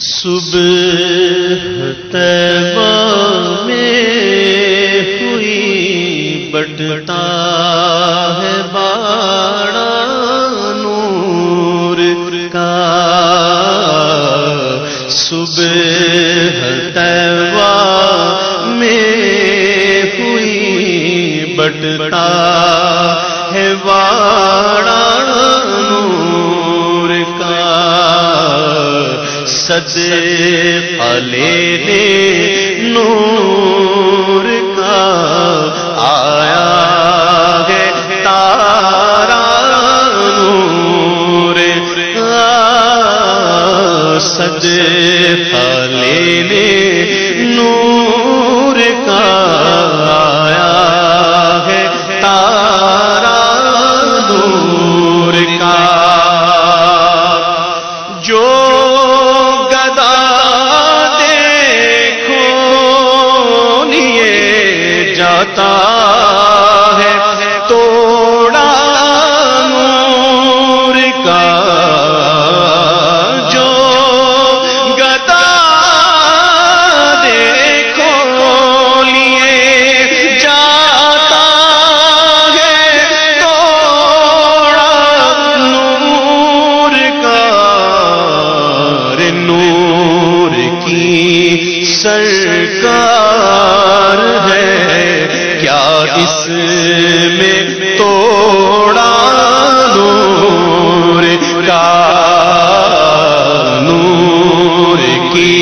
صبح تیبہ میں ہوئی بٹتا ہے باڑا نور کا۔ صبح سد پلے نور کا آیا ہے تارا نور کا سد پلے جاتا ہے۔ توڑا نور کا جو گدا دیکھو لیے جاتا ہے۔ توڑا نور کا رے نور کی سرکار اس میں توڑا نور، کا نور کی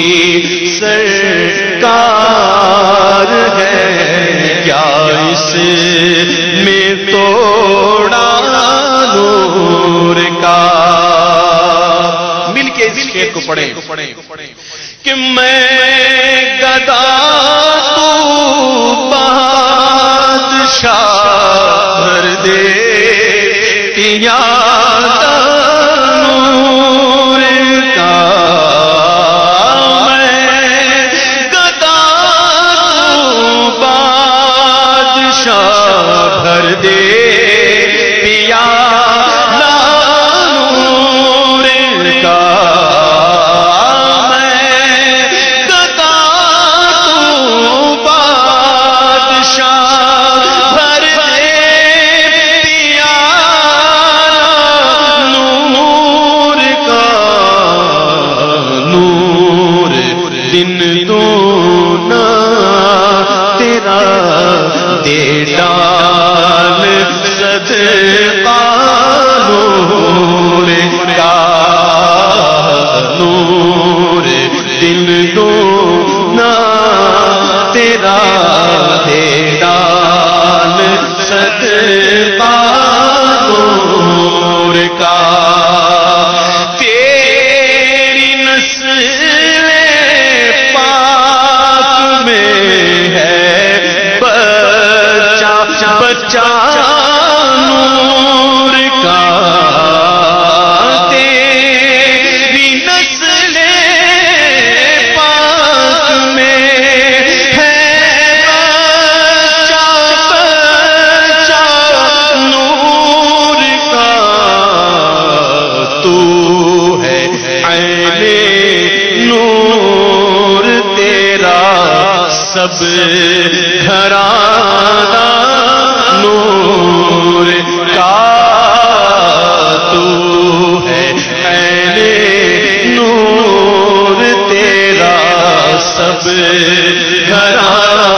سرکار ہے۔ کیا اس میں توڑا نور، کا مل کے اس شیر کو پڑھیں کہ میں گدا تو بادشاہ بھر دے پیا دن نور تیرا سب گھرانا نور کا تو ہے۔ اے نور تیرا سب گھرانا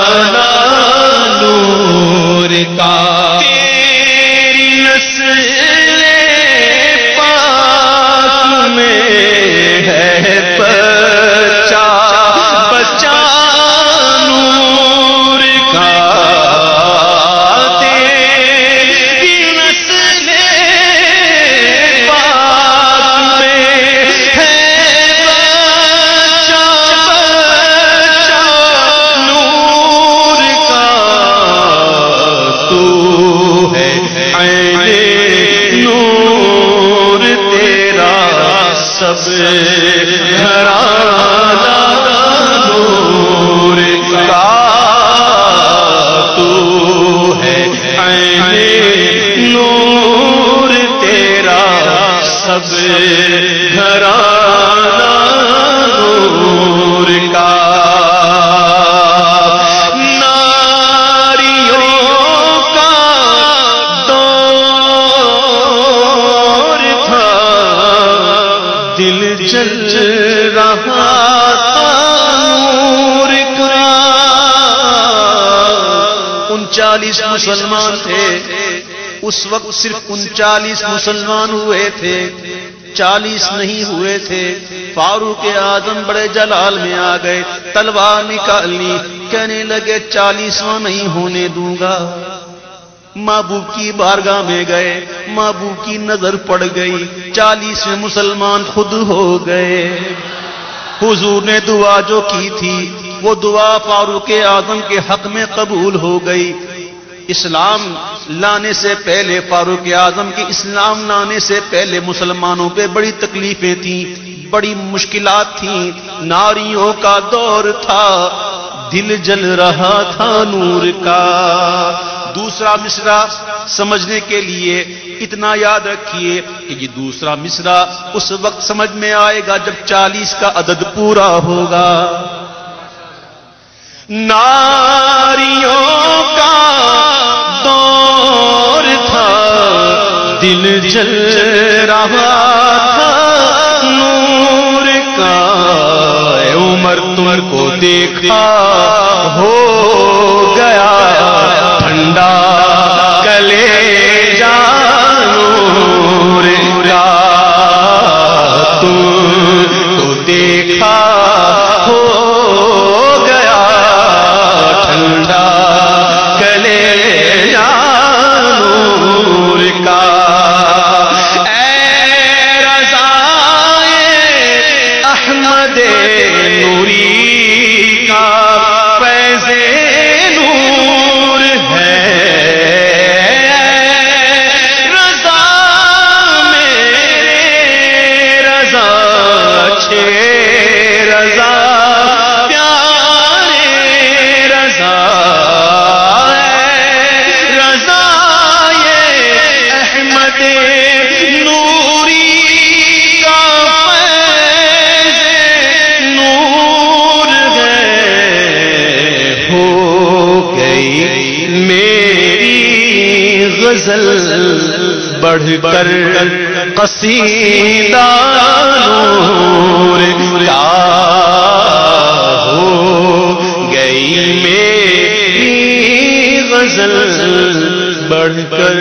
رہا نور کا۔ انچالیس مسلمان تھے۔ اس وقت صرف انچالیس مسلمان ہوئے تھے۔ چالیس نہیں ہوئے تھے۔ فاروق اعظم بڑے جلال میں آ گئے۔ تلوار نکالنی۔ کہنے لگے چالیسواں نہیں ہونے دوں گا۔ مابو کی بارگاہ میں گئے مابو کی نظر پڑ گئی چالیس میں مسلمان خود ہو گئے۔ حضور نے دعا جو کی تھی، وہ دعا فاروق اعظم کے حق میں قبول ہو گئی۔ اسلام لانے سے پہلے، فاروق اعظم کی اسلام لانے سے پہلے مسلمانوں پہ بڑی تکلیفیں تھیں، بڑی مشکلات تھیں۔ ناریوں کا دور تھا، دل جل رہا تھا نور کا۔ دوسرا مصرا سمجھنے کے لیے اتنا یاد رکھیے کہ یہ دوسرا مصرا اس وقت سمجھ میں آئے گا جب چالیس کا عدد پورا ہوگا۔ ناریوں کا دور تھا، دل جل رہا تھا، نور کا۔ عمر تمر کو دیکھا ہو گیا۔ ٹھنڈا کلے جانور تم کو دیکھا ہو گیا ٹھنڈا کلے جانور کا۔ اے رضائے احمد نوری کا۔ پڑھ کر قصیدہ نور کا ہو گئی میری غزل بڑھ کر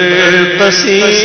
قصیدہ